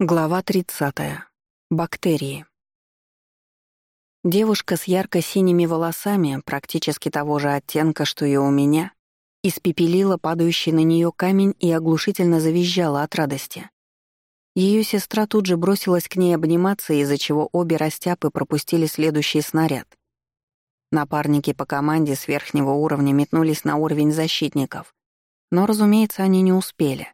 Глава 30. Бактерии. Девушка с ярко-синими волосами, практически того же оттенка, что и у меня, испепелила падающий на нее камень и оглушительно завизжала от радости. Ее сестра тут же бросилась к ней обниматься, из-за чего обе растяпы пропустили следующий снаряд. Напарники по команде с верхнего уровня метнулись на уровень защитников, но, разумеется, они не успели.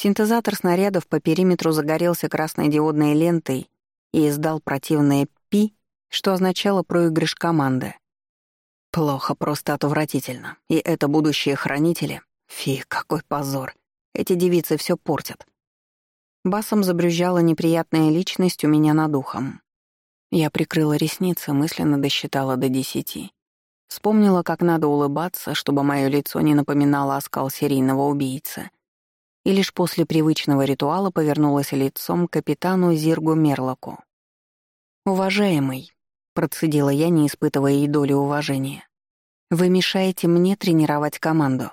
Синтезатор снарядов по периметру загорелся красной диодной лентой и издал противное «пи», что означало проигрыш команды. Плохо, просто отвратительно. И это будущие хранители. Фи, какой позор. Эти девицы все портят. Басом забрюзжала неприятная личность у меня над ухом. Я прикрыла ресницы, мысленно досчитала до десяти. Вспомнила, как надо улыбаться, чтобы мое лицо не напоминало оскал серийного убийцы и лишь после привычного ритуала повернулась лицом к капитану Зиргу Мерлоку. «Уважаемый», — процедила я, не испытывая и доли уважения, — «вы мешаете мне тренировать команду».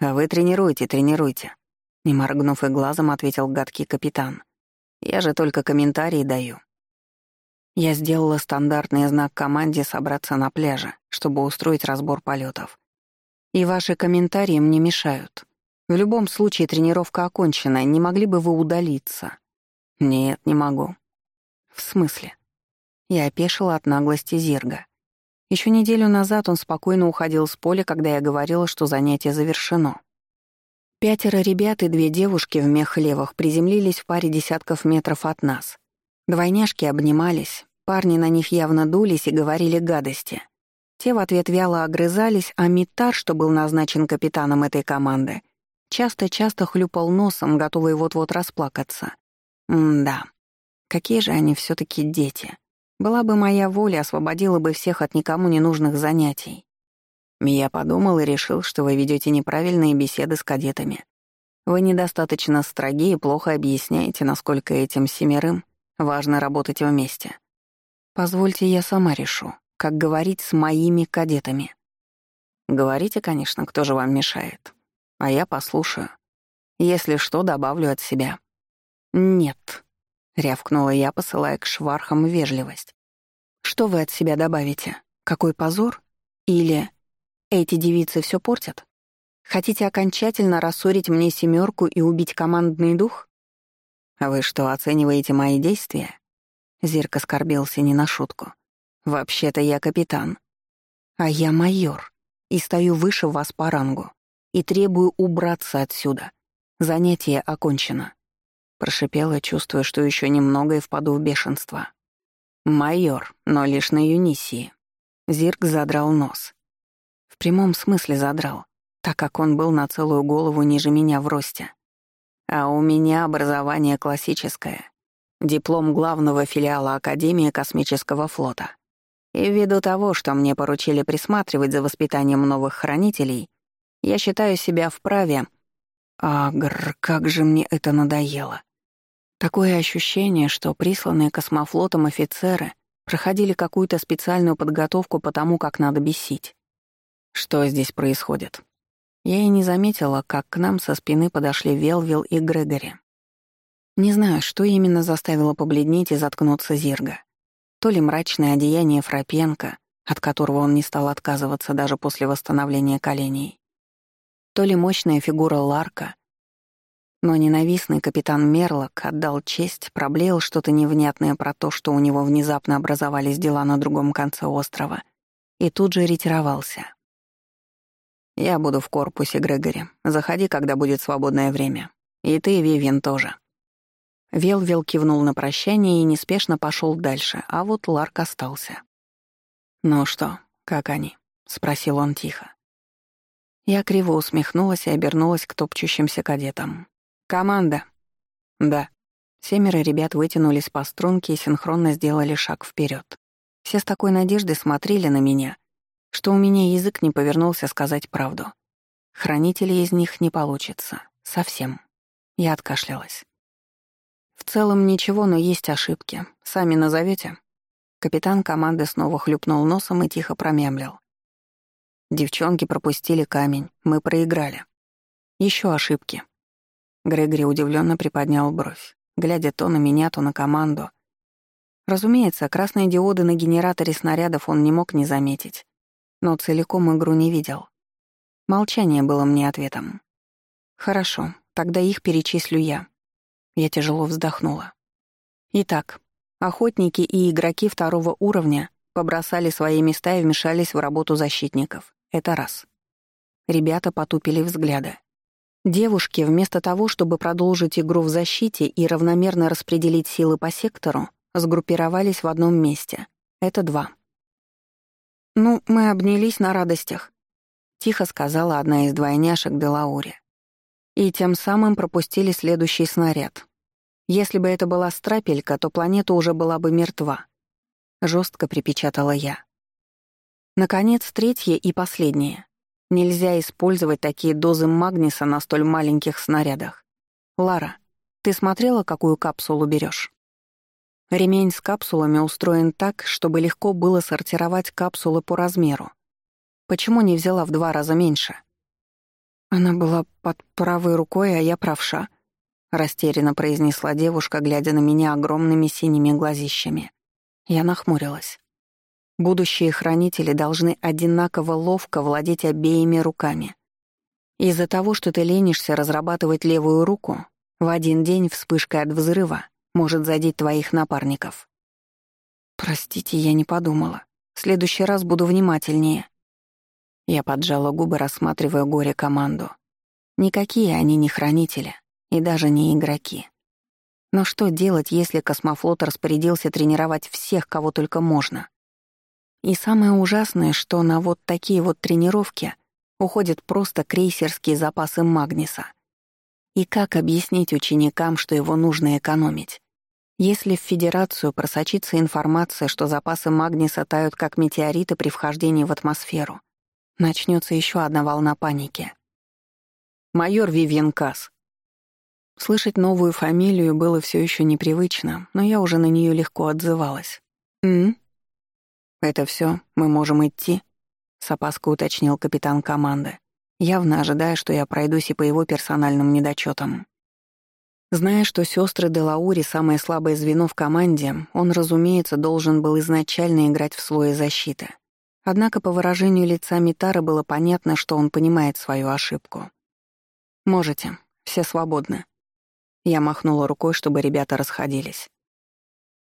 «А вы тренируйте, тренируйте», — не моргнув и глазом, ответил гадкий капитан. «Я же только комментарии даю». Я сделала стандартный знак команде собраться на пляже, чтобы устроить разбор полетов. И ваши комментарии мне мешают. В любом случае тренировка окончена, не могли бы вы удалиться? Нет, не могу. В смысле? Я опешила от наглости Зирга. Еще неделю назад он спокойно уходил с поля, когда я говорила, что занятие завершено. Пятеро ребят и две девушки в мех-левах приземлились в паре десятков метров от нас. Двойняшки обнимались, парни на них явно дулись и говорили гадости. Те в ответ вяло огрызались, а Митар, что был назначен капитаном этой команды, Часто-часто хлюпал носом, готовый вот-вот расплакаться. М-да. Какие же они все таки дети. Была бы моя воля, освободила бы всех от никому ненужных занятий. Я подумал и решил, что вы ведете неправильные беседы с кадетами. Вы недостаточно строги и плохо объясняете, насколько этим семерым важно работать вместе. Позвольте, я сама решу, как говорить с моими кадетами. Говорите, конечно, кто же вам мешает а я послушаю. Если что, добавлю от себя». «Нет», — рявкнула я, посылая к швархам вежливость. «Что вы от себя добавите? Какой позор? Или эти девицы все портят? Хотите окончательно рассорить мне семерку и убить командный дух?» «А «Вы что, оцениваете мои действия?» Зирка скорбился не на шутку. «Вообще-то я капитан. А я майор и стою выше вас по рангу и требую убраться отсюда. Занятие окончено. Прошипела, чувствуя, что еще немного и впаду в бешенство. Майор, но лишь на Юнисии. Зирк задрал нос. В прямом смысле задрал, так как он был на целую голову ниже меня в росте. А у меня образование классическое. Диплом главного филиала Академии космического флота. И ввиду того, что мне поручили присматривать за воспитанием новых хранителей, я считаю себя вправе. Агр, как же мне это надоело. Такое ощущение, что присланные космофлотом офицеры проходили какую-то специальную подготовку по тому, как надо бесить. Что здесь происходит? Я и не заметила, как к нам со спины подошли Велвил и Грегори. Не знаю, что именно заставило побледнеть и заткнуться Зирга. То ли мрачное одеяние Фрапенко, от которого он не стал отказываться даже после восстановления коленей, то ли мощная фигура Ларка. Но ненавистный капитан Мерлок отдал честь, проблеял что-то невнятное про то, что у него внезапно образовались дела на другом конце острова, и тут же ретировался. «Я буду в корпусе, Грегори. Заходи, когда будет свободное время. И ты, Вивьен, тоже». Велвел кивнул на прощание и неспешно пошел дальше, а вот Ларк остался. «Ну что, как они?» — спросил он тихо. Я криво усмехнулась и обернулась к топчущимся кадетам. «Команда!» «Да». Семеро ребят вытянулись по струнке и синхронно сделали шаг вперед. Все с такой надеждой смотрели на меня, что у меня язык не повернулся сказать правду. Хранителей из них не получится. Совсем. Я откашлялась. В целом ничего, но есть ошибки. Сами назовете? Капитан команды снова хлюпнул носом и тихо промямлил. Девчонки пропустили камень, мы проиграли. Еще ошибки. Грегори удивленно приподнял бровь. глядя то на меня, то на команду. Разумеется, красные диоды на генераторе снарядов он не мог не заметить, но целиком игру не видел. Молчание было мне ответом. «Хорошо, тогда их перечислю я». Я тяжело вздохнула. Итак, охотники и игроки второго уровня побросали свои места и вмешались в работу защитников. Это раз. Ребята потупили взгляды. Девушки, вместо того, чтобы продолжить игру в защите и равномерно распределить силы по сектору, сгруппировались в одном месте. Это два. «Ну, мы обнялись на радостях», — тихо сказала одна из двойняшек Делаури. И тем самым пропустили следующий снаряд. Если бы это была страпелька, то планета уже была бы мертва. Жестко припечатала я. Наконец, третье и последнее. Нельзя использовать такие дозы магниса на столь маленьких снарядах. Лара, ты смотрела, какую капсулу берешь? Ремень с капсулами устроен так, чтобы легко было сортировать капсулы по размеру. Почему не взяла в два раза меньше? Она была под правой рукой, а я правша, растерянно произнесла девушка, глядя на меня огромными синими глазищами. Я нахмурилась. Будущие хранители должны одинаково ловко владеть обеими руками. Из-за того, что ты ленишься разрабатывать левую руку, в один день вспышка от взрыва может задеть твоих напарников. Простите, я не подумала. В следующий раз буду внимательнее. Я поджала губы, рассматривая горе-команду. Никакие они не хранители и даже не игроки. Но что делать, если космофлот распорядился тренировать всех, кого только можно? И самое ужасное, что на вот такие вот тренировки уходят просто крейсерские запасы магниса. И как объяснить ученикам, что его нужно экономить? Если в Федерацию просочится информация, что запасы магниса тают как метеориты при вхождении в атмосферу, начнется еще одна волна паники. «Майор Вивьен Касс». Слышать новую фамилию было все еще непривычно, но я уже на нее легко отзывалась. «М? «Это все, мы можем идти?» — с опаской уточнил капитан команды, явно ожидая, что я пройдусь и по его персональным недочетам. Зная, что сестры Делаури — самое слабое звено в команде, он, разумеется, должен был изначально играть в слое защиты. Однако по выражению лица Митара было понятно, что он понимает свою ошибку. «Можете, все свободны». Я махнула рукой, чтобы ребята расходились.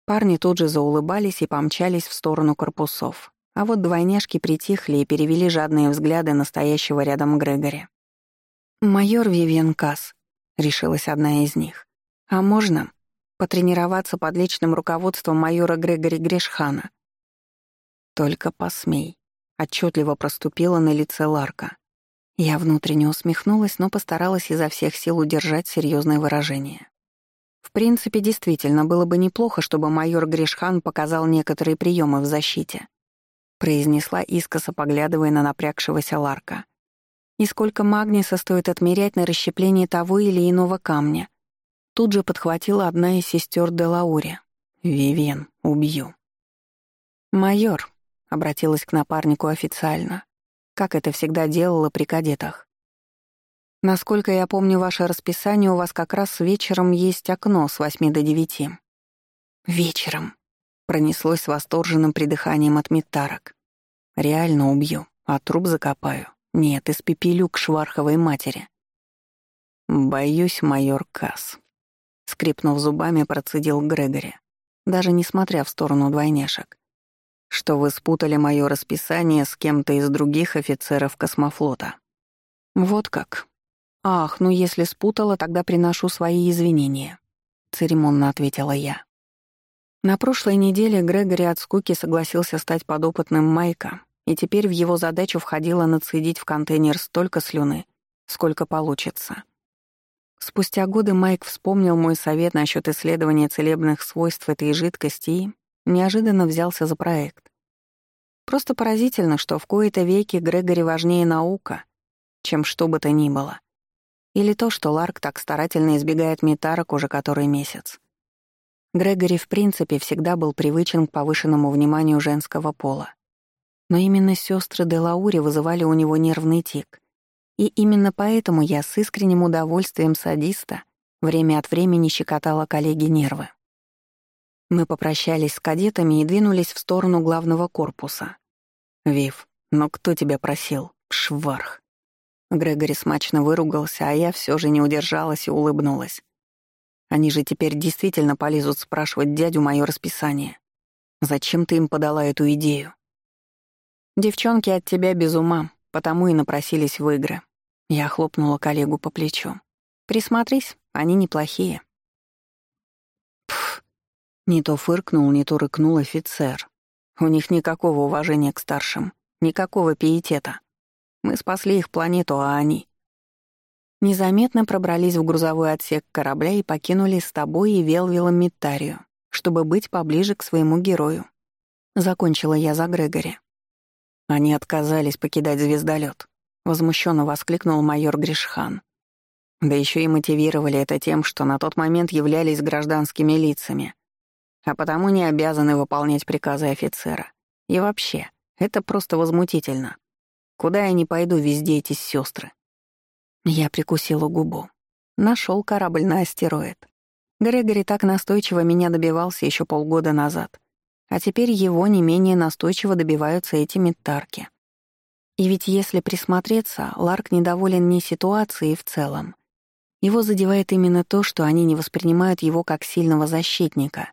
Парни тут же заулыбались и помчались в сторону корпусов. А вот двойняшки притихли и перевели жадные взгляды настоящего рядом Грегори. «Майор Вивьен Касс», — решилась одна из них. «А можно потренироваться под личным руководством майора Грегори Грешхана?» «Только посмей», — отчетливо проступила на лице Ларка. Я внутренне усмехнулась, но постаралась изо всех сил удержать серьезное выражение. В принципе, действительно, было бы неплохо, чтобы майор Гришхан показал некоторые приемы в защите. Произнесла искоса, поглядывая на напрягшегося Ларка. И сколько магниса стоит отмерять на расщеплении того или иного камня. Тут же подхватила одна из сестер Делаури. «Вивен, убью». «Майор», — обратилась к напарнику официально, как это всегда делала при кадетах. Насколько я помню ваше расписание, у вас как раз вечером есть окно с восьми до девяти. Вечером. Пронеслось с восторженным придыханием от метарок. Реально убью, а труп закопаю. Нет, испепелю к шварховой матери. Боюсь, майор Касс. Скрипнув зубами, процедил Грегори, даже не смотря в сторону двойняшек. Что вы спутали мое расписание с кем-то из других офицеров космофлота. Вот как, «Ах, ну если спутала, тогда приношу свои извинения», — церемонно ответила я. На прошлой неделе Грегори от скуки согласился стать подопытным Майка, и теперь в его задачу входило нацедить в контейнер столько слюны, сколько получится. Спустя годы Майк вспомнил мой совет насчет исследования целебных свойств этой жидкости и неожиданно взялся за проект. Просто поразительно, что в кои-то веки Грегори важнее наука, чем что бы то ни было. Или то, что Ларк так старательно избегает метарок уже который месяц. Грегори в принципе всегда был привычен к повышенному вниманию женского пола. Но именно сестры Делаури вызывали у него нервный тик. И именно поэтому я с искренним удовольствием садиста время от времени щекотала коллеги нервы. Мы попрощались с кадетами и двинулись в сторону главного корпуса. «Вив, но кто тебя просил? Шварх!» Грегори смачно выругался, а я все же не удержалась и улыбнулась. Они же теперь действительно полезут спрашивать дядю мое расписание. Зачем ты им подала эту идею? Девчонки от тебя без ума, потому и напросились в игры. Я хлопнула коллегу по плечу. Присмотрись, они неплохие. Пф, не то фыркнул, не то рыкнул офицер. У них никакого уважения к старшим, никакого пиетета. Мы спасли их планету, а они... Незаметно пробрались в грузовой отсек корабля и покинули с тобой и Велвилом Миттарию, чтобы быть поближе к своему герою. Закончила я за Грегори. Они отказались покидать звездолет. Возмущенно воскликнул майор Гришхан. Да еще и мотивировали это тем, что на тот момент являлись гражданскими лицами, а потому не обязаны выполнять приказы офицера. И вообще, это просто возмутительно. Куда я не пойду, везде эти сестры. Я прикусила губу. Нашел корабль на астероид. Грегори так настойчиво меня добивался еще полгода назад, а теперь его не менее настойчиво добиваются эти метарки. И ведь если присмотреться, Ларк недоволен не ситуацией в целом. Его задевает именно то, что они не воспринимают его как сильного защитника,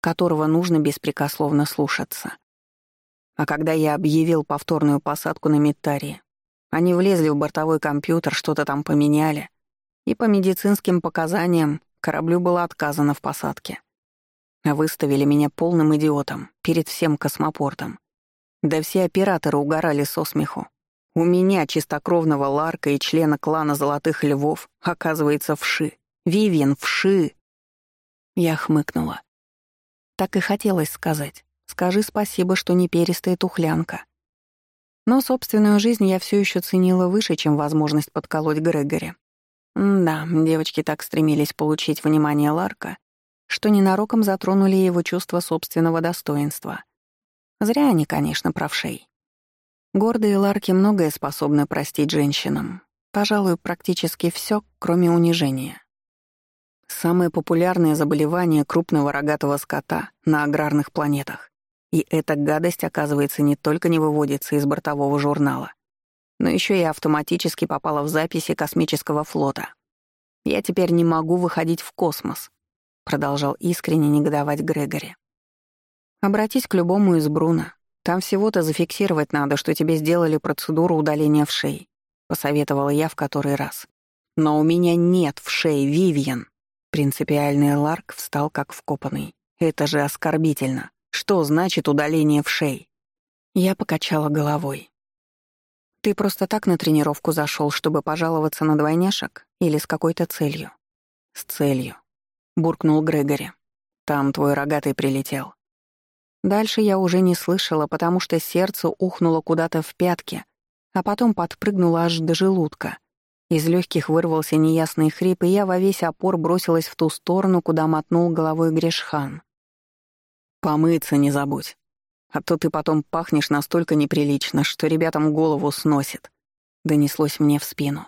которого нужно беспрекословно слушаться. А когда я объявил повторную посадку на Миттарии, они влезли в бортовой компьютер, что-то там поменяли. И по медицинским показаниям кораблю было отказано в посадке. Выставили меня полным идиотом перед всем космопортом. Да все операторы угорали со смеху. У меня, чистокровного Ларка и члена клана Золотых Львов, оказывается вши. Вивиан, вши. Я хмыкнула. Так и хотелось сказать. Скажи спасибо, что не перистая тухлянка. Но собственную жизнь я все еще ценила выше, чем возможность подколоть Грегори. да, девочки так стремились получить внимание Ларка, что ненароком затронули его чувство собственного достоинства. Зря они, конечно, правшей. Гордые Ларки многое способны простить женщинам. Пожалуй, практически все, кроме унижения. Самое популярное заболевание крупного рогатого скота на аграрных планетах. И эта гадость, оказывается, не только не выводится из бортового журнала, но еще и автоматически попала в записи космического флота. «Я теперь не могу выходить в космос», — продолжал искренне негодовать Грегори. «Обратись к любому из Бруна. Там всего-то зафиксировать надо, что тебе сделали процедуру удаления в шее», — посоветовала я в который раз. «Но у меня нет в шее, Вивьен». Принципиальный Ларк встал как вкопанный. «Это же оскорбительно. Что значит удаление в шей? Я покачала головой. Ты просто так на тренировку зашел, чтобы пожаловаться на двойняшек или с какой-то целью? С целью, буркнул Грегори. Там твой рогатый прилетел. Дальше я уже не слышала, потому что сердце ухнуло куда-то в пятки, а потом подпрыгнуло аж до желудка. Из легких вырвался неясный хрип, и я во весь опор бросилась в ту сторону, куда мотнул головой Грешхан. Помыться не забудь. А то ты потом пахнешь настолько неприлично, что ребятам голову сносит. Донеслось мне в спину.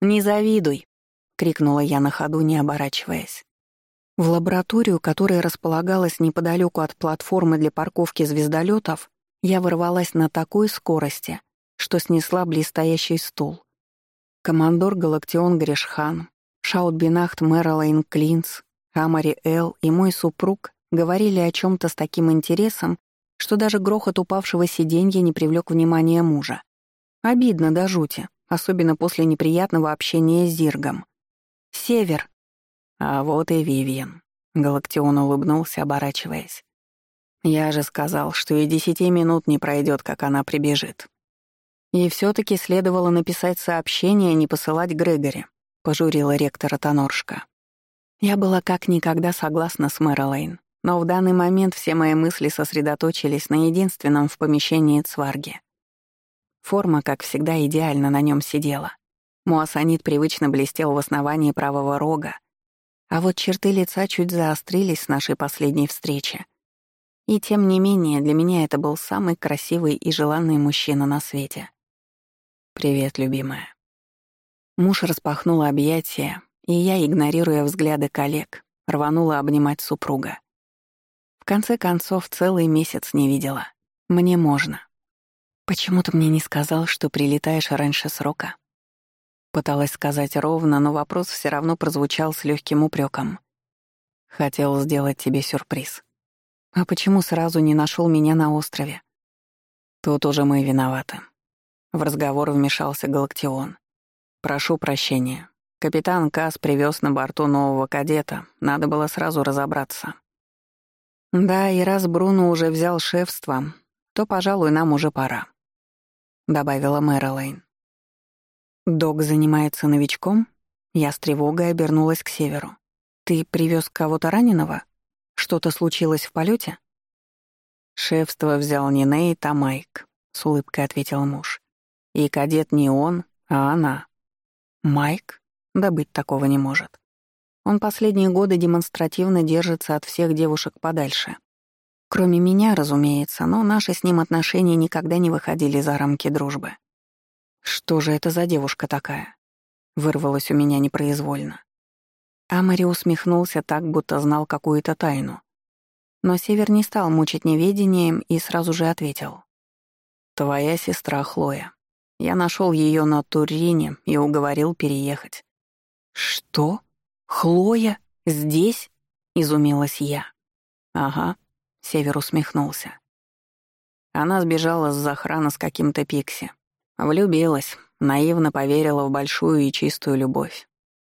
«Не завидуй!» — крикнула я на ходу, не оборачиваясь. В лабораторию, которая располагалась неподалеку от платформы для парковки звездолетов, я ворвалась на такой скорости, что снесла блестящий стул. Командор Галактион Грешхан, Шаутбинахт Мэрилайн Клинц, Амари Эл и мой супруг говорили о чем то с таким интересом, что даже грохот упавшего сиденья не привлек внимания мужа. Обидно до жути, особенно после неприятного общения с Зиргом. «Север!» А вот и Вивиан. Галактион улыбнулся, оборачиваясь. «Я же сказал, что и десяти минут не пройдет, как она прибежит». И все таки следовало написать сообщение, а не посылать Грегори, пожурила ректора Тоноршка. Я была как никогда согласна с Мэрилейн. Но в данный момент все мои мысли сосредоточились на единственном в помещении цварге. Форма, как всегда, идеально на нем сидела. Муассанит привычно блестел в основании правого рога, а вот черты лица чуть заострились с нашей последней встречи. И тем не менее, для меня это был самый красивый и желанный мужчина на свете. «Привет, любимая». Муж распахнул объятия, и я, игнорируя взгляды коллег, рванула обнимать супруга. В конце концов, целый месяц не видела. Мне можно. «Почему ты мне не сказал, что прилетаешь раньше срока?» Пыталась сказать ровно, но вопрос все равно прозвучал с легким упреком. «Хотел сделать тебе сюрприз. А почему сразу не нашел меня на острове?» «Тут уже мы виноваты». В разговор вмешался Галактион. «Прошу прощения. Капитан Кас привез на борту нового кадета. Надо было сразу разобраться». «Да, и раз Бруно уже взял шефство, то, пожалуй, нам уже пора», — добавила Мэрилейн. «Док занимается новичком?» Я с тревогой обернулась к северу. «Ты привез кого-то раненого? Что-то случилось в полете? «Шефство взял не Нейт, а Майк», — с улыбкой ответил муж. «И кадет не он, а она». «Майк? Да быть такого не может. Он последние годы демонстративно держится от всех девушек подальше. Кроме меня, разумеется, но наши с ним отношения никогда не выходили за рамки дружбы. «Что же это за девушка такая?» Вырвалось у меня непроизвольно. Амари усмехнулся так, будто знал какую-то тайну. Но Север не стал мучить неведением и сразу же ответил. «Твоя сестра Хлоя. Я нашел ее на Турине и уговорил переехать». «Что? Хлоя? Здесь?» — изумилась я. «Ага», Север усмехнулся. Она сбежала с захрана с каким-то пикси. Влюбилась, наивно поверила в большую и чистую любовь.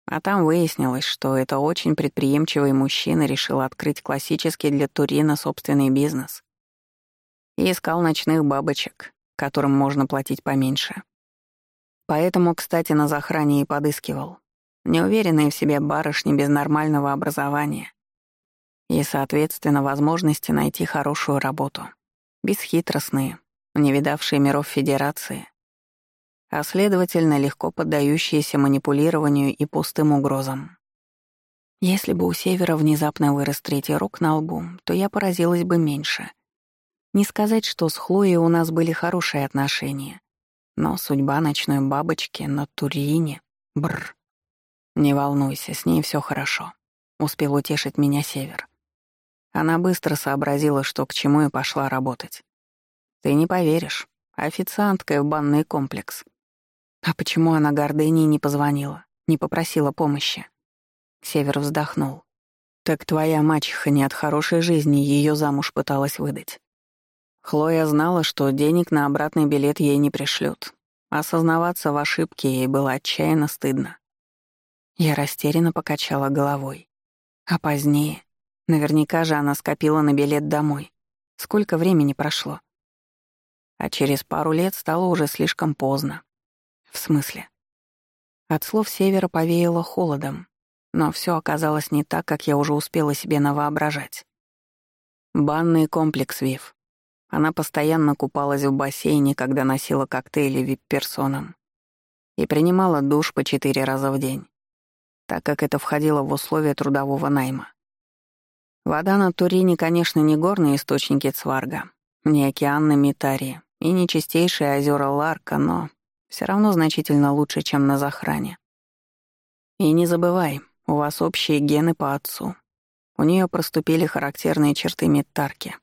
А там выяснилось, что это очень предприимчивый мужчина решил открыть классический для Турина собственный бизнес. И искал ночных бабочек, которым можно платить поменьше. Поэтому, кстати, на захране и подыскивал. Неуверенные в себе барышни без нормального образования, и, соответственно, возможности найти хорошую работу. Бесхитростные, не видавшие миров Федерации, а, следовательно, легко поддающиеся манипулированию и пустым угрозам. Если бы у Севера внезапно вырос третий рог на лбу, то я поразилась бы меньше. Не сказать, что с Хлоей у нас были хорошие отношения, но судьба ночной бабочки на Турине — бррр. «Не волнуйся, с ней все хорошо», — успел утешить меня Север. Она быстро сообразила, что к чему и пошла работать. Ты не поверишь, официанткой в банный комплекс. А почему она Гордении не позвонила, не попросила помощи? Север вздохнул. Так твоя мачеха не от хорошей жизни ее замуж пыталась выдать. Хлоя знала, что денег на обратный билет ей не пришлют. Осознаваться в ошибке ей было отчаянно стыдно. Я растерянно покачала головой. А позднее Наверняка же она скопила на билет домой. Сколько времени прошло? А через пару лет стало уже слишком поздно. В смысле? От слов севера повеяло холодом, но все оказалось не так, как я уже успела себе навоображать. Банный комплекс ВИВ. Она постоянно купалась в бассейне, когда носила коктейли вип-персонам и принимала душ по четыре раза в день, так как это входило в условия трудового найма. Вода на Турине, конечно, не горные источники Цварга, не океан на Митарии и не чистейшие озера Ларка, но все равно значительно лучше, чем на Захране. И не забывай, у вас общие гены по отцу. У нее проступили характерные черты метарки.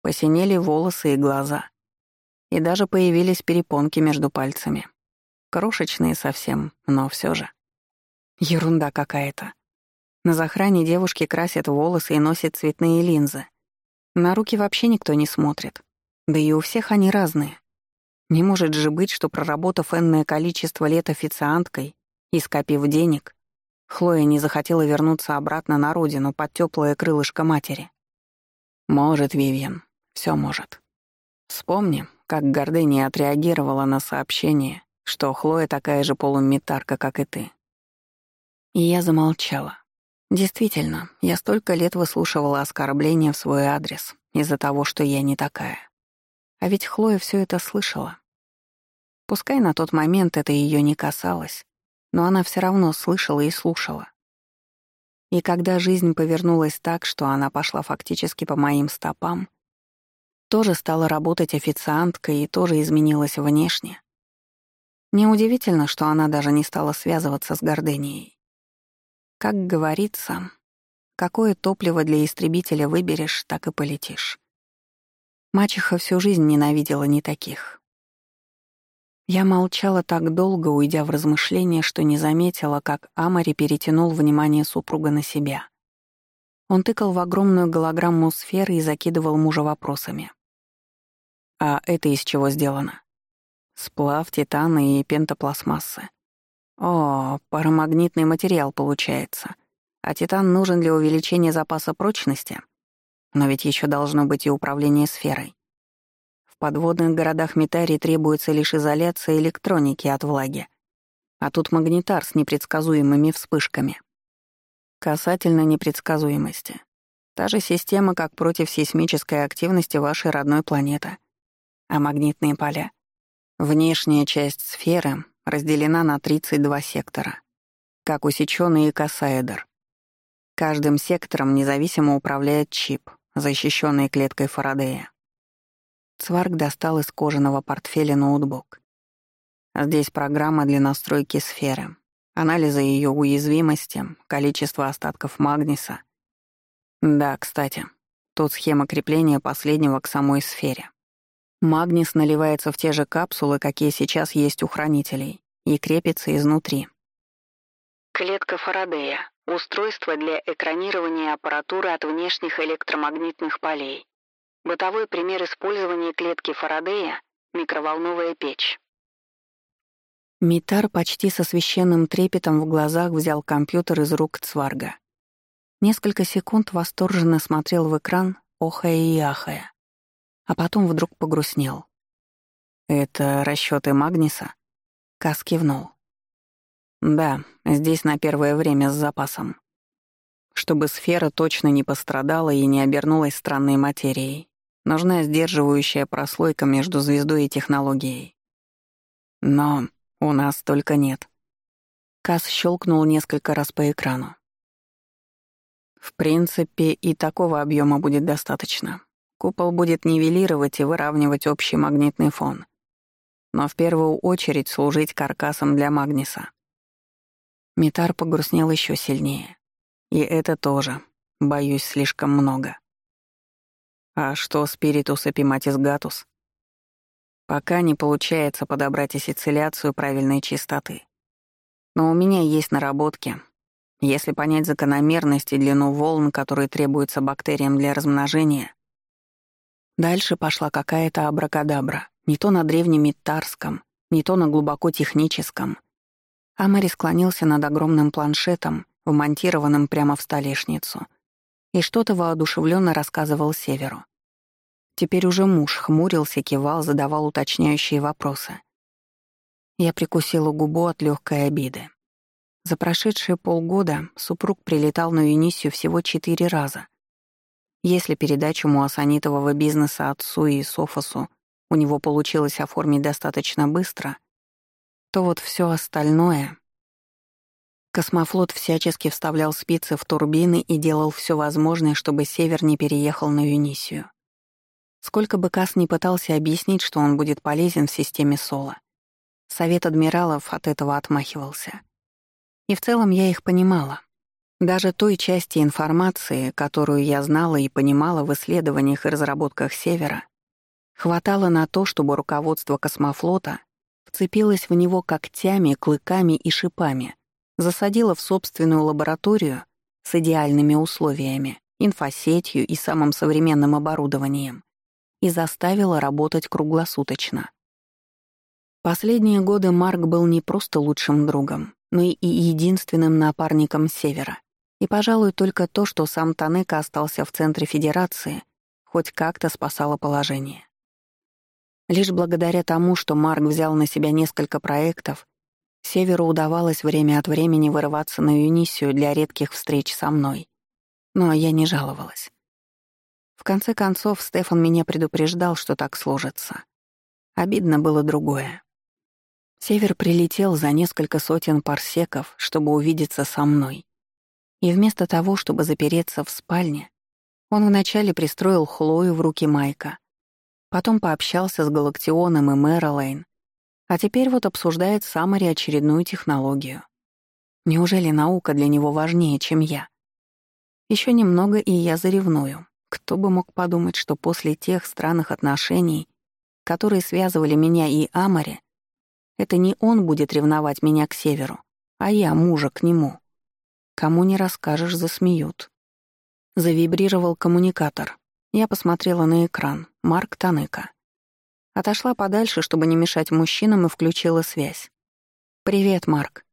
Посинели волосы и глаза. И даже появились перепонки между пальцами. Крошечные совсем, но все же. Ерунда какая-то. На захране девушки красят волосы и носят цветные линзы. На руки вообще никто не смотрит. Да и у всех они разные. Не может же быть, что проработав энное количество лет официанткой и скопив денег, Хлоя не захотела вернуться обратно на родину под теплое крылышко матери. Может, Вивьен, все может. Вспомни, как Гордыни отреагировала на сообщение, что Хлоя такая же полуметарка, как и ты. И я замолчала. Действительно, я столько лет выслушивала оскорбления в свой адрес из-за того, что я не такая. А ведь Хлоя все это слышала. Пускай на тот момент это ее не касалось, но она все равно слышала и слушала. И когда жизнь повернулась так, что она пошла фактически по моим стопам, тоже стала работать официанткой и тоже изменилась внешне. Неудивительно, что она даже не стала связываться с Горденией. Как говорится, какое топливо для истребителя выберешь, так и полетишь. Мачеха всю жизнь ненавидела не таких. Я молчала так долго, уйдя в размышления, что не заметила, как Амари перетянул внимание супруга на себя. Он тыкал в огромную голограмму сферы и закидывал мужа вопросами. «А это из чего сделано?» «Сплав титана и пентопластмассы». «О, парамагнитный материал получается. А титан нужен для увеличения запаса прочности? Но ведь еще должно быть и управление сферой подводных городах Митарии требуется лишь изоляция электроники от влаги. А тут магнитар с непредсказуемыми вспышками. Касательно непредсказуемости. Та же система, как против сейсмической активности вашей родной планеты. А магнитные поля? Внешняя часть сферы разделена на 32 сектора, как усечённый икосаэдр. Каждым сектором независимо управляет чип, защищенный клеткой Фарадея. Цварг достал из кожаного портфеля ноутбук. Здесь программа для настройки сферы, анализа ее уязвимости, количество остатков магниса. Да, кстати, тут схема крепления последнего к самой сфере. Магнис наливается в те же капсулы, какие сейчас есть у хранителей, и крепится изнутри. Клетка Фарадея — устройство для экранирования аппаратуры от внешних электромагнитных полей. Бытовой пример использования клетки Фарадея — микроволновая печь. Митар почти со священным трепетом в глазах взял компьютер из рук Цварга. Несколько секунд восторженно смотрел в экран, охая и ахая. А потом вдруг погрустнел. «Это расчеты Магниса?» Кас кивнул. «Да, здесь на первое время с запасом. Чтобы сфера точно не пострадала и не обернулась странной материей, Нужна сдерживающая прослойка между звездой и технологией. Но у нас только нет. Кас щелкнул несколько раз по экрану. В принципе, и такого объема будет достаточно. Купол будет нивелировать и выравнивать общий магнитный фон. Но в первую очередь служить каркасом для Магниса. Митар погрустнел еще сильнее. И это тоже, боюсь, слишком много. А что спиритус эпиматис гатус? Пока не получается подобрать ассоциляцию правильной чистоты. Но у меня есть наработки. Если понять закономерность и длину волн, которые требуются бактериям для размножения. Дальше пошла какая-то абракадабра. Не то на древнем Миттарском, не то на глубоко техническом. Амари склонился над огромным планшетом, вмонтированным прямо в столешницу — и что-то воодушевленно рассказывал Северу. Теперь уже муж хмурился, кивал, задавал уточняющие вопросы. Я прикусила губу от легкой обиды. За прошедшие полгода супруг прилетал на Юнисию всего четыре раза. Если передачу муассанитового бизнеса отцу и Софосу у него получилось оформить достаточно быстро, то вот все остальное Космофлот всячески вставлял спицы в турбины и делал все возможное, чтобы Север не переехал на Юнисию. Сколько бы Кас не пытался объяснить, что он будет полезен в системе Соло, Совет адмиралов от этого отмахивался. И в целом я их понимала. Даже той части информации, которую я знала и понимала в исследованиях и разработках Севера, хватало на то, чтобы руководство космофлота вцепилось в него когтями, клыками и шипами — засадила в собственную лабораторию с идеальными условиями, инфосетью и самым современным оборудованием и заставила работать круглосуточно. Последние годы Марк был не просто лучшим другом, но и единственным напарником Севера. И, пожалуй, только то, что сам Танека остался в центре Федерации, хоть как-то спасало положение. Лишь благодаря тому, что Марк взял на себя несколько проектов Северу удавалось время от времени вырываться на Юнисию для редких встреч со мной. Но я не жаловалась. В конце концов, Стефан меня предупреждал, что так сложится. Обидно было другое. Север прилетел за несколько сотен парсеков, чтобы увидеться со мной. И вместо того, чтобы запереться в спальне, он вначале пристроил Хлою в руки Майка, потом пообщался с Галактионом и Мэролейн, а теперь вот обсуждает Самари очередную технологию. Неужели наука для него важнее, чем я? Еще немного, и я заревную. Кто бы мог подумать, что после тех странных отношений, которые связывали меня и Амари, это не он будет ревновать меня к северу, а я мужа к нему. Кому не расскажешь, засмеют. Завибрировал коммуникатор. Я посмотрела на экран. Марк Таныка. Отошла подальше, чтобы не мешать мужчинам, и включила связь. «Привет, Марк».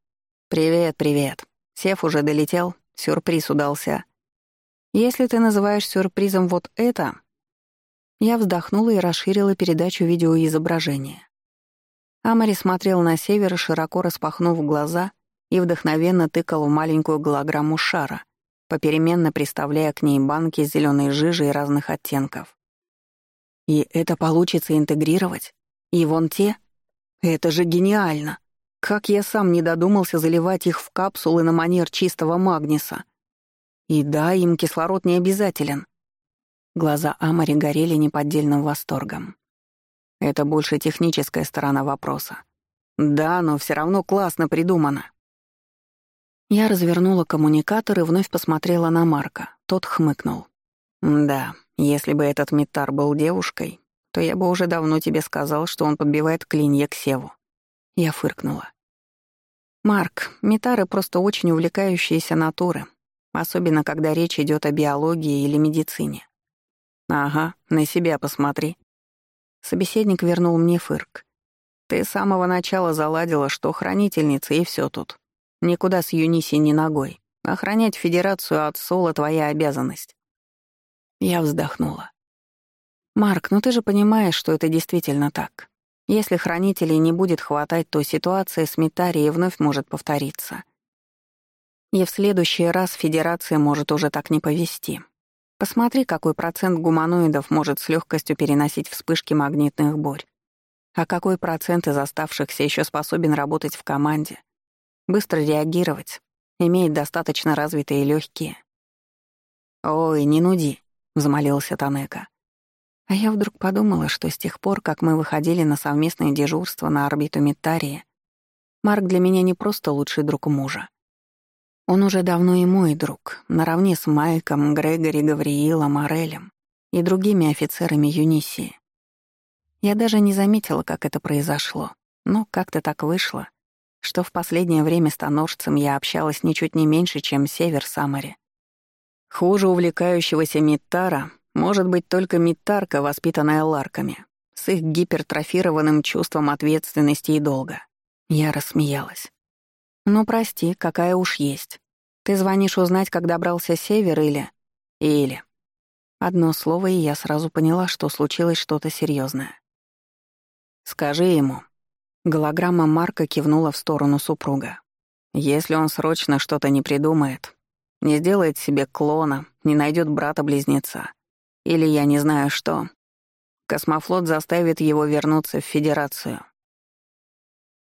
«Привет, привет. Сев уже долетел, сюрприз удался. Если ты называешь сюрпризом вот это...» Я вздохнула и расширила передачу видеоизображения. Амари смотрел на север, широко распахнув глаза, и вдохновенно тыкал в маленькую голограмму шара, попеременно приставляя к ней банки с зеленой жижей разных оттенков. И это получится интегрировать? И вон те? Это же гениально! Как я сам не додумался заливать их в капсулы на манер чистого магниса. И да, им кислород не обязателен. Глаза Амари горели неподдельным восторгом. Это больше техническая сторона вопроса. Да, но все равно классно придумано. Я развернула коммуникатор и вновь посмотрела на Марка. Тот хмыкнул. «Да, если бы этот Митар был девушкой, то я бы уже давно тебе сказал, что он подбивает клинья к Севу». Я фыркнула. «Марк, Митары просто очень увлекающиеся натуры, особенно когда речь идет о биологии или медицине». «Ага, на себя посмотри». Собеседник вернул мне фырк. «Ты с самого начала заладила, что хранительница, и все тут. Никуда с Юниси ни ногой. Охранять Федерацию от Сола — твоя обязанность. Я вздохнула. «Марк, ну ты же понимаешь, что это действительно так. Если хранителей не будет хватать, то ситуация с Митарией вновь может повториться. И в следующий раз Федерация может уже так не повести. Посмотри, какой процент гуманоидов может с легкостью переносить вспышки магнитных бурь. А какой процент из оставшихся еще способен работать в команде быстро реагировать, имеет достаточно развитые легкие. «Ой, не нуди», — взмолился Танека. А я вдруг подумала, что с тех пор, как мы выходили на совместное дежурство на орбиту Митарии, Марк для меня не просто лучший друг мужа. Он уже давно и мой друг, наравне с Майком, Грегори, Гавриилом, Морелем и другими офицерами Юнисии. Я даже не заметила, как это произошло, но как-то так вышло, что в последнее время с тоноржцем я общалась ничуть не меньше, чем север Самари. Хуже увлекающегося Миттара может быть только Миттарка, воспитанная ларками, с их гипертрофированным чувством ответственности и долга. Я рассмеялась. «Ну, прости, какая уж есть. Ты звонишь узнать, как добрался север или...» «Или...» Одно слово, и я сразу поняла, что случилось что-то серьезное. «Скажи ему, Голограмма Марка кивнула в сторону супруга. «Если он срочно что-то не придумает, не сделает себе клона, не найдет брата-близнеца, или я не знаю что, космофлот заставит его вернуться в Федерацию.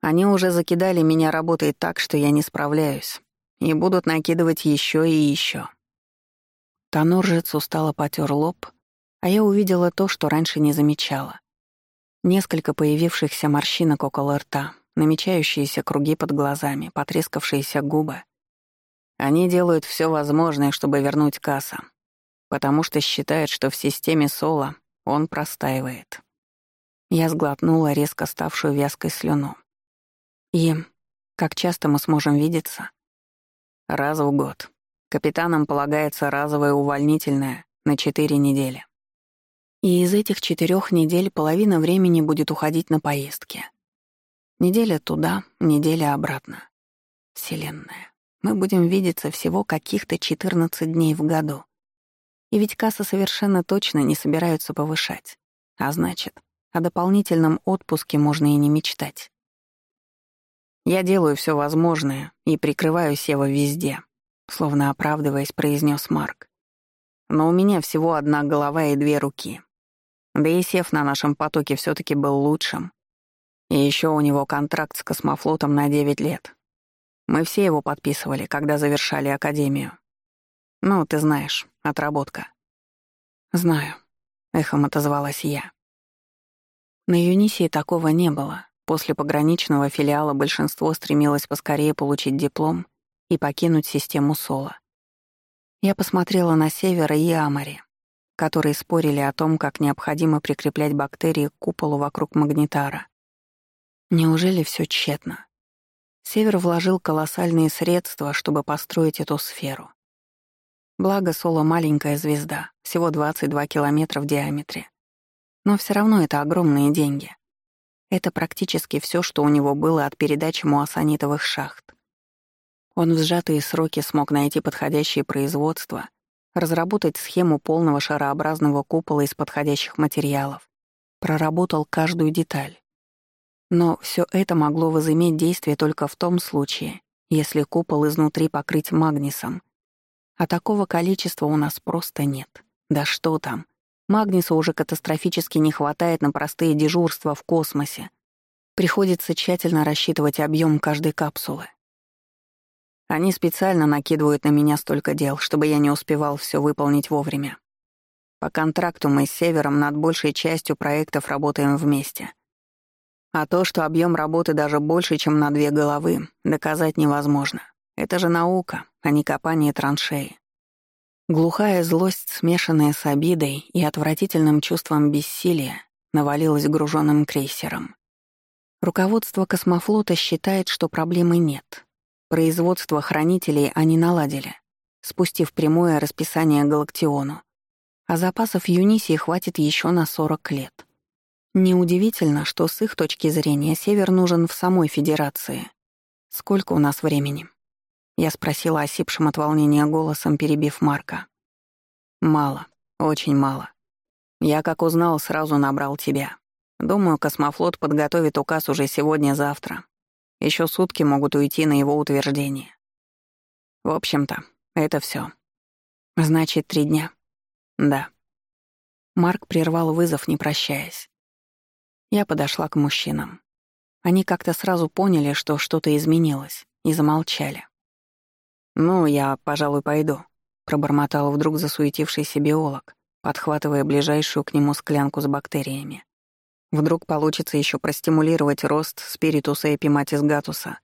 Они уже закидали меня работой так, что я не справляюсь, и будут накидывать еще и еще. Тоноржец устало потер лоб, а я увидела то, что раньше не замечала. Несколько появившихся морщинок около рта, намечающиеся круги под глазами, потрескавшиеся губы. Они делают все возможное, чтобы вернуть Касса, потому что считают, что в системе Соло он простаивает. Я сглотнула резко ставшую вязкой слюну. И как часто мы сможем видеться? Раз в год. Капитанам полагается разовое увольнительное на четыре недели. И из этих четырех недель половина времени будет уходить на поездки. Неделя туда, неделя обратно. Вселенная. Мы будем видеться всего каких-то 14 дней в году. И ведь касса совершенно точно не собираются повышать. А значит, о дополнительном отпуске можно и не мечтать. Я делаю все возможное и прикрываю Сева везде, словно оправдываясь, произнес Марк. Но у меня всего одна голова и две руки. Да и сев на нашем потоке все таки был лучшим. И еще у него контракт с космофлотом на 9 лет. Мы все его подписывали, когда завершали академию. Ну, ты знаешь, отработка. Знаю, эхом отозвалась я. На Юнисии такого не было. После пограничного филиала большинство стремилось поскорее получить диплом и покинуть систему Сола. Я посмотрела на Север и Амари, которые спорили о том, как необходимо прикреплять бактерии к куполу вокруг магнитара. Неужели все тщетно? Север вложил колоссальные средства, чтобы построить эту сферу. Благо, Соло — маленькая звезда, всего 22 километра в диаметре. Но все равно это огромные деньги. Это практически все, что у него было от передачи муассанитовых шахт. Он в сжатые сроки смог найти подходящее производство, разработать схему полного шарообразного купола из подходящих материалов, проработал каждую деталь. Но все это могло возыметь действие только в том случае, если купол изнутри покрыть магнисом. А такого количества у нас просто нет. Да что там. Магниса уже катастрофически не хватает на простые дежурства в космосе. Приходится тщательно рассчитывать объем каждой капсулы. Они специально накидывают на меня столько дел, чтобы я не успевал все выполнить вовремя. По контракту мы с Севером над большей частью проектов работаем вместе. А то, что объем работы даже больше, чем на две головы, доказать невозможно. Это же наука, а не копание траншеи. Глухая злость, смешанная с обидой и отвратительным чувством бессилия, навалилась груженным крейсером. Руководство космофлота считает, что проблемы нет. Производство хранителей они наладили, спустив прямое расписание Галактиону. А запасов Юнисии хватит еще на 40 лет. Неудивительно, что с их точки зрения Север нужен в самой Федерации. Сколько у нас времени? Я спросила осипшим от волнения голосом, перебив Марка. «Мало, очень мало. Я, как узнал, сразу набрал тебя. Думаю, космофлот подготовит указ уже сегодня-завтра. Еще сутки могут уйти на его утверждение. В общем-то, это все. Значит, три дня? Да. Марк прервал вызов, не прощаясь. Я подошла к мужчинам. Они как-то сразу поняли, что что-то изменилось, и замолчали. «Ну, я, пожалуй, пойду», — пробормотал вдруг засуетившийся биолог, подхватывая ближайшую к нему склянку с бактериями. Вдруг получится еще простимулировать рост спиритуса эпиматис гатуса.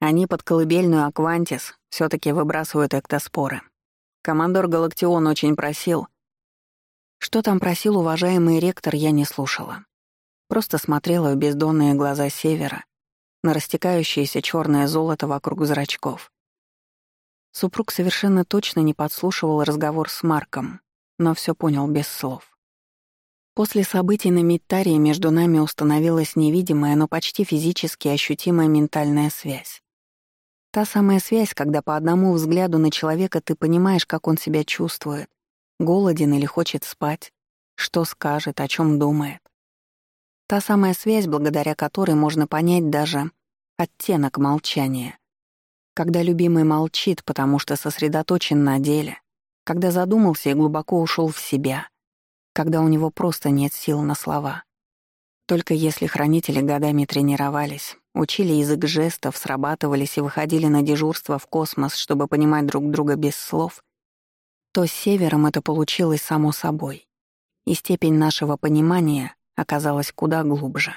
Они под колыбельную аквантис все таки выбрасывают эктоспоры. Командор Галактион очень просил. Что там просил уважаемый ректор, я не слушала. Просто смотрела в бездонные глаза севера, на растекающееся черное золото вокруг зрачков. Супруг совершенно точно не подслушивал разговор с Марком, но все понял без слов. После событий на Миттарии между нами установилась невидимая, но почти физически ощутимая ментальная связь. Та самая связь, когда по одному взгляду на человека ты понимаешь, как он себя чувствует, голоден или хочет спать, что скажет, о чем думает. Та самая связь, благодаря которой можно понять даже оттенок молчания, когда любимый молчит, потому что сосредоточен на деле, когда задумался и глубоко ушел в себя, когда у него просто нет сил на слова. Только если хранители годами тренировались, учили язык жестов, срабатывались и выходили на дежурство в космос, чтобы понимать друг друга без слов, то с севером это получилось само собой, и степень нашего понимания оказалась куда глубже.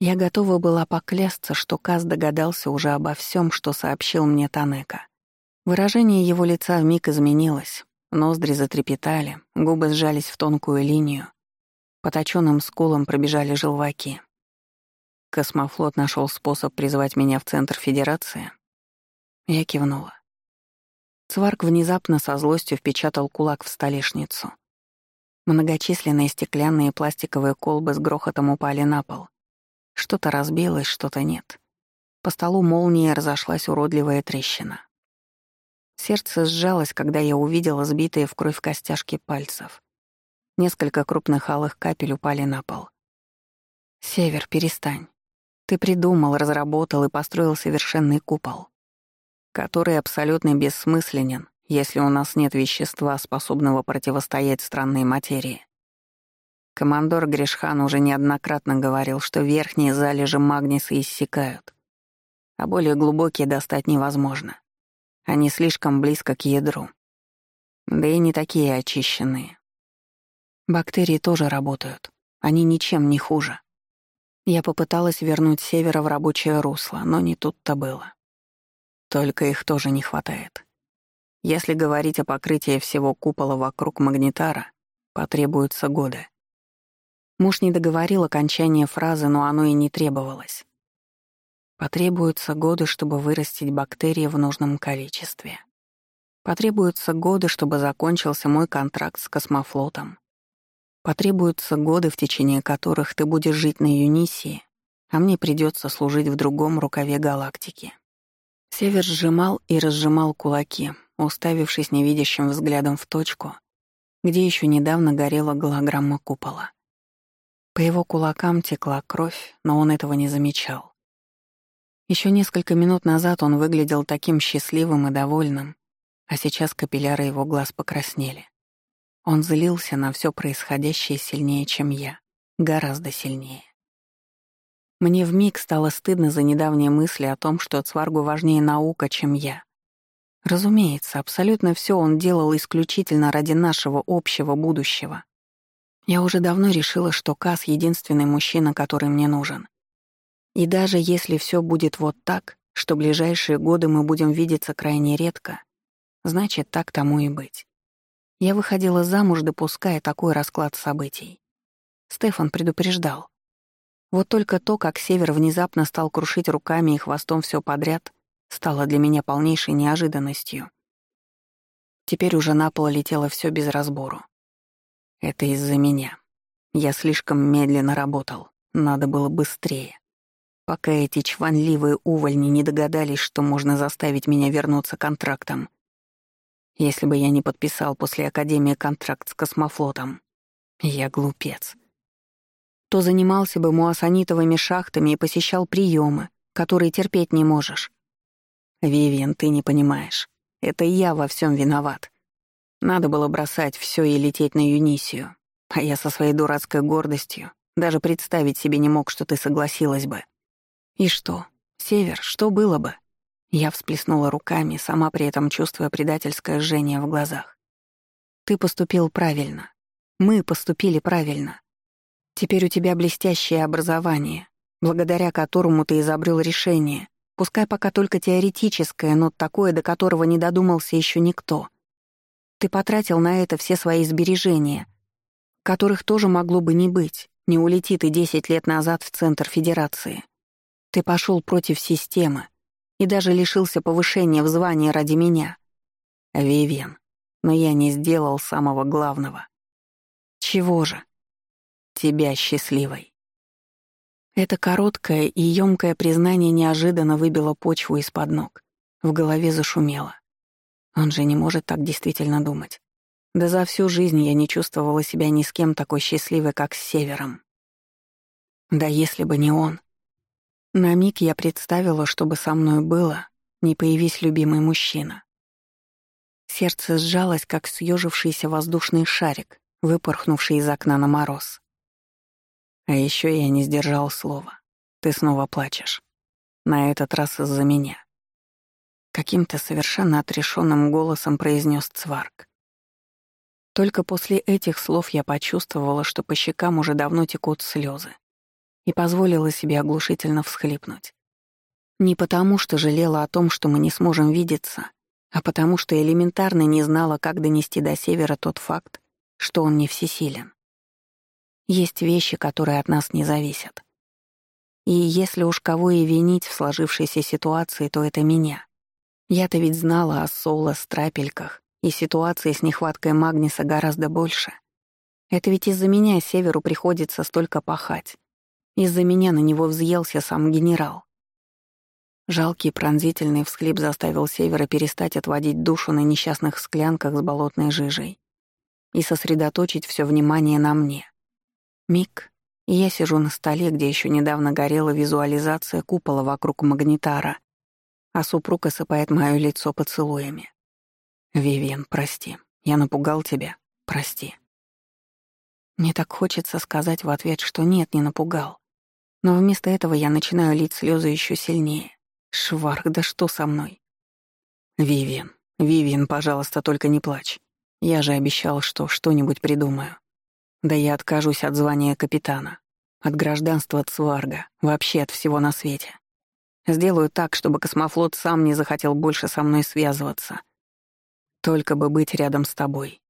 Я готова была поклясться, что Каз догадался уже обо всем, что сообщил мне Танека. Выражение его лица вмиг изменилось, ноздри затрепетали, губы сжались в тонкую линию, по точёным скулам пробежали желваки. Космофлот нашел способ призвать меня в Центр Федерации. Я кивнула. Цварк внезапно со злостью впечатал кулак в столешницу. Многочисленные стеклянные и пластиковые колбы с грохотом упали на пол — что-то разбилось, что-то нет. По столу молнией разошлась уродливая трещина. Сердце сжалось, когда я увидела сбитые в кровь костяшки пальцев. Несколько крупных алых капель упали на пол. «Север, перестань. Ты придумал, разработал и построил совершенный купол, который абсолютно бессмысленен, если у нас нет вещества, способного противостоять странной материи. Командор Гришхан уже неоднократно говорил, что верхние залежи магниса иссякают, а более глубокие достать невозможно. Они слишком близко к ядру. Да и не такие очищенные. Бактерии тоже работают. Они ничем не хуже. Я попыталась вернуть Севера в рабочее русло, но не тут-то было. Только их тоже не хватает. Если говорить о покрытии всего купола вокруг магнитара, потребуются годы. Муж не договорил окончание фразы, но оно и не требовалось. Потребуются годы, чтобы вырастить бактерии в нужном количестве. Потребуются годы, чтобы закончился мой контракт с космофлотом. Потребуются годы, в течение которых ты будешь жить на Юнисии, а мне придется служить в другом рукаве галактики. Север сжимал и разжимал кулаки, уставившись невидящим взглядом в точку, где еще недавно горела голограмма купола. По его кулакам текла кровь, но он этого не замечал. Еще несколько минут назад он выглядел таким счастливым и довольным, а сейчас капилляры его глаз покраснели. Он злился на все происходящее сильнее, чем я, гораздо сильнее. Мне вмиг стало стыдно за недавние мысли о том, что Цваргу важнее наука, чем я. Разумеется, абсолютно все он делал исключительно ради нашего общего будущего. Я уже давно решила, что Кас — единственный мужчина, который мне нужен. И даже если все будет вот так, что ближайшие годы мы будем видеться крайне редко, значит, так тому и быть. Я выходила замуж, допуская такой расклад событий. Стефан предупреждал. Вот только то, как Север внезапно стал крушить руками и хвостом все подряд, стало для меня полнейшей неожиданностью. Теперь уже на пол летело все без разбору. Это из-за меня. Я слишком медленно работал. Надо было быстрее. Пока эти чванливые увольни не догадались, что можно заставить меня вернуться контрактом. Если бы я не подписал после Академии контракт с космофлотом. Я глупец. То занимался бы муассанитовыми шахтами и посещал приемы, которые терпеть не можешь. Вивиан, ты не понимаешь. Это я во всем виноват. Надо было бросать все и лететь на Юнисию. А я со своей дурацкой гордостью даже представить себе не мог, что ты согласилась бы. И что? Север, что было бы? Я всплеснула руками, сама при этом чувствуя предательское жжение в глазах. Ты поступил правильно. Мы поступили правильно. Теперь у тебя блестящее образование, благодаря которому ты изобрел решение, пускай пока только теоретическое, но такое, до которого не додумался еще никто — ты потратил на это все свои сбережения, которых тоже могло бы не быть, не улети ты десять лет назад в Центр Федерации. Ты пошел против системы и даже лишился повышения в звании ради меня. Вивен, но я не сделал самого главного. Чего же? Тебя счастливой. Это короткое и ёмкое признание неожиданно выбило почву из-под ног. В голове зашумело. Он же не может так действительно думать. Да за всю жизнь я не чувствовала себя ни с кем такой счастливой, как с Севером. Да если бы не он. На миг я представила, что бы со мной было, не появись любимый мужчина. Сердце сжалось, как съежившийся воздушный шарик, выпорхнувший из окна на мороз. А еще я не сдержал слова. Ты снова плачешь. На этот раз из-за меня. Каким-то совершенно отрешенным голосом произнес Цварк. Только после этих слов я почувствовала, что по щекам уже давно текут слезы, и позволила себе оглушительно всхлипнуть. Не потому, что жалела о том, что мы не сможем видеться, а потому что элементарно не знала, как донести до Севера тот факт, что он не всесилен. Есть вещи, которые от нас не зависят. И если уж кого и винить в сложившейся ситуации, то это меня. Я-то ведь знала о соло-страпельках, и ситуации с нехваткой Магниса гораздо больше. Это ведь из-за меня Северу приходится столько пахать. Из-за меня на него взъелся сам генерал. Жалкий пронзительный всхлип заставил Севера перестать отводить душу на несчастных склянках с болотной жижей и сосредоточить все внимание на мне. Миг, и я сижу на столе, где еще недавно горела визуализация купола вокруг магнитара, а супруг осыпает мое лицо поцелуями. «Вивиан, прости. Я напугал тебя. Прости». Мне так хочется сказать в ответ, что нет, не напугал. Но вместо этого я начинаю лить слезы еще сильнее. Шварх, да что со мной? Вивиан, Вивиан, пожалуйста, только не плачь. Я же обещал, что что-нибудь придумаю. Да я откажусь от звания капитана, от гражданства Цварга, вообще от всего на свете. Сделаю так, чтобы космофлот сам не захотел больше со мной связываться. Только бы быть рядом с тобой.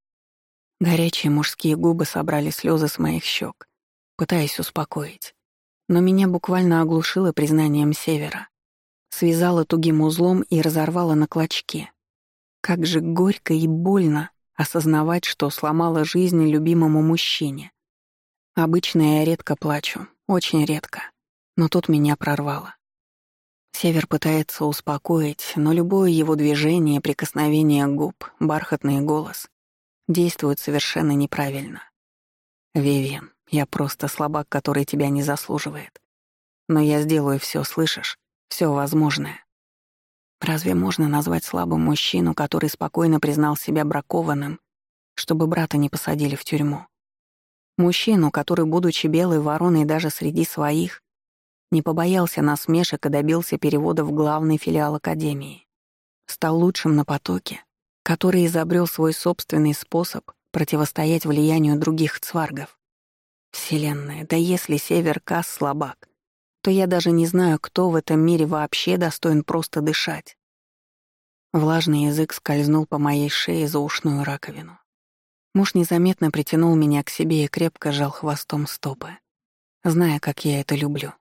Горячие мужские губы собрали слезы с моих щек, пытаясь успокоить. Но меня буквально оглушило признанием Севера. Связала тугим узлом и разорвала на клочки. Как же горько и больно осознавать, что сломала жизнь любимому мужчине. Обычно я редко плачу, очень редко. Но тут меня прорвало. Север пытается успокоить, но любое его движение, прикосновение губ, бархатный голос действуют совершенно неправильно. Вивиан, я просто слабак, который тебя не заслуживает. Но я сделаю все, слышишь? Все возможное. Разве можно назвать слабым мужчину, который спокойно признал себя бракованным, чтобы брата не посадили в тюрьму? Мужчину, который, будучи белой вороной даже среди своих, не побоялся насмешек и добился перевода в главный филиал Академии. Стал лучшим на потоке, который изобрел свой собственный способ противостоять влиянию других цваргов. Вселенная, да если Север Кас слабак, то я даже не знаю, кто в этом мире вообще достоин просто дышать. Влажный язык скользнул по моей шее за ушную раковину. Муж незаметно притянул меня к себе и крепко сжал хвостом стопы, зная, как я это люблю.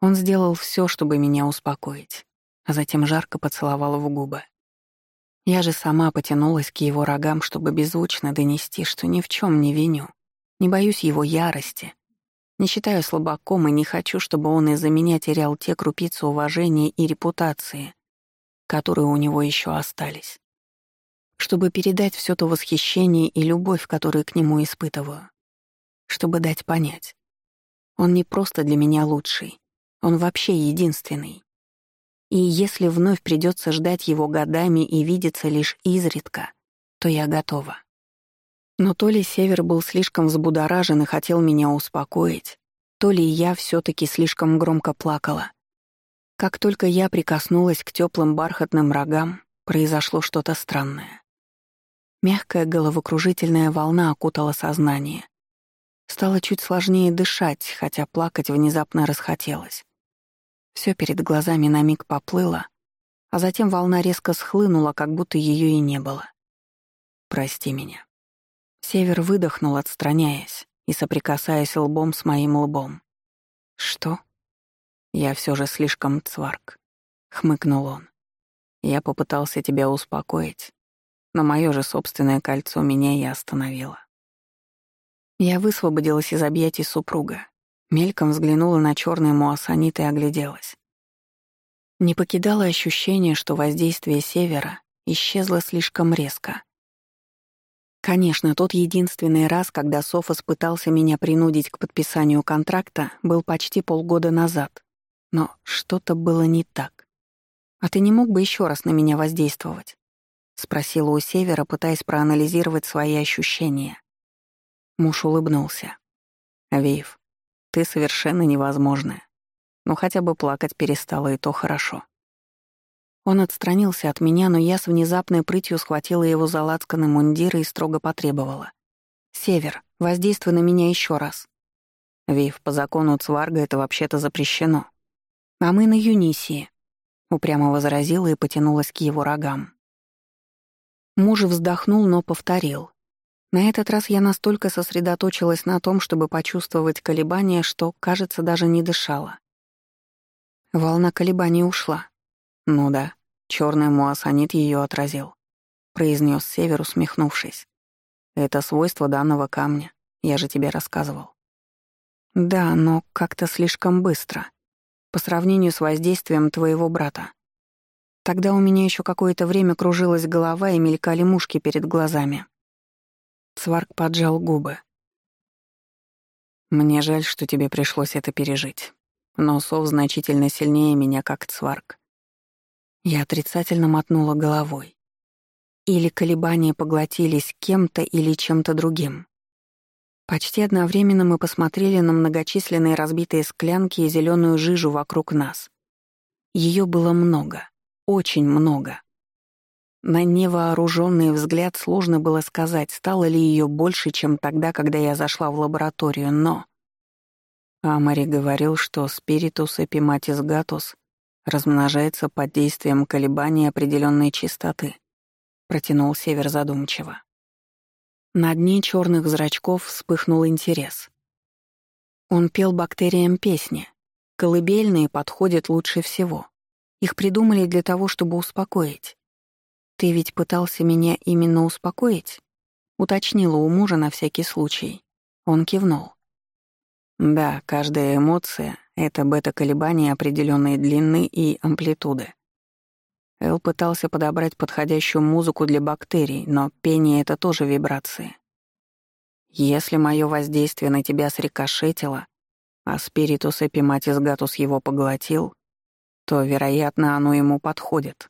Он сделал все, чтобы меня успокоить, а затем жарко поцеловал в губы. Я же сама потянулась к его рогам, чтобы беззвучно донести, что ни в чем не виню, не боюсь его ярости, не считаю слабаком и не хочу, чтобы он из-за меня терял те крупицы уважения и репутации, которые у него еще остались. Чтобы передать все то восхищение и любовь, которые к нему испытываю. Чтобы дать понять. Он не просто для меня лучший, он вообще единственный. И если вновь придется ждать его годами и видеться лишь изредка, то я готова. Но то ли Север был слишком взбудоражен и хотел меня успокоить, то ли я все таки слишком громко плакала. Как только я прикоснулась к теплым бархатным рогам, произошло что-то странное. Мягкая головокружительная волна окутала сознание. Стало чуть сложнее дышать, хотя плакать внезапно расхотелось. Все перед глазами на миг поплыло, а затем волна резко схлынула, как будто ее и не было. «Прости меня». Север выдохнул, отстраняясь и соприкасаясь лбом с моим лбом. «Что?» «Я все же слишком цварк», — хмыкнул он. «Я попытался тебя успокоить, но мое же собственное кольцо меня и остановило». Я высвободилась из объятий супруга, Мельком взглянула на черный муассанит и огляделась. Не покидало ощущение, что воздействие севера исчезло слишком резко. Конечно, тот единственный раз, когда Софос пытался меня принудить к подписанию контракта, был почти полгода назад. Но что-то было не так. «А ты не мог бы еще раз на меня воздействовать?» — спросила у Севера, пытаясь проанализировать свои ощущения. Муж улыбнулся. «Вив, ты совершенно невозможная. Но хотя бы плакать перестала, и то хорошо. Он отстранился от меня, но я с внезапной прытью схватила его за лацканы мундира и строго потребовала. «Север, воздействуй на меня еще раз». «Вив, по закону Цварга это вообще-то запрещено». «А мы на Юнисии», — упрямо возразила и потянулась к его рогам. Муж вздохнул, но повторил. На этот раз я настолько сосредоточилась на том, чтобы почувствовать колебания, что, кажется, даже не дышала. Волна колебаний ушла. Ну да, черный муассанит ее отразил, произнес Север, усмехнувшись. Это свойство данного камня, я же тебе рассказывал. Да, но как-то слишком быстро. По сравнению с воздействием твоего брата. Тогда у меня еще какое-то время кружилась голова и мелькали мушки перед глазами. Сварк поджал губы. «Мне жаль, что тебе пришлось это пережить. Но Сов значительно сильнее меня, как Цварк». Я отрицательно мотнула головой. Или колебания поглотились кем-то или чем-то другим. Почти одновременно мы посмотрели на многочисленные разбитые склянки и зеленую жижу вокруг нас. Ее было много, очень много. На невооруженный взгляд сложно было сказать, стало ли ее больше, чем тогда, когда я зашла в лабораторию, но... Амари говорил, что спиритус эпиматис гатус размножается под действием колебаний определенной частоты, протянул Север задумчиво. На дне черных зрачков вспыхнул интерес. Он пел бактериям песни. Колыбельные подходят лучше всего. Их придумали для того, чтобы успокоить. Ты ведь пытался меня именно успокоить? Уточнила у мужа на всякий случай. Он кивнул. Да, каждая эмоция — это бета-колебания определенной длины и амплитуды. Эл пытался подобрать подходящую музыку для бактерий, но пение — это тоже вибрации. Если мое воздействие на тебя срикошетило, а спиритус эпиматис гатус его поглотил, то, вероятно, оно ему подходит.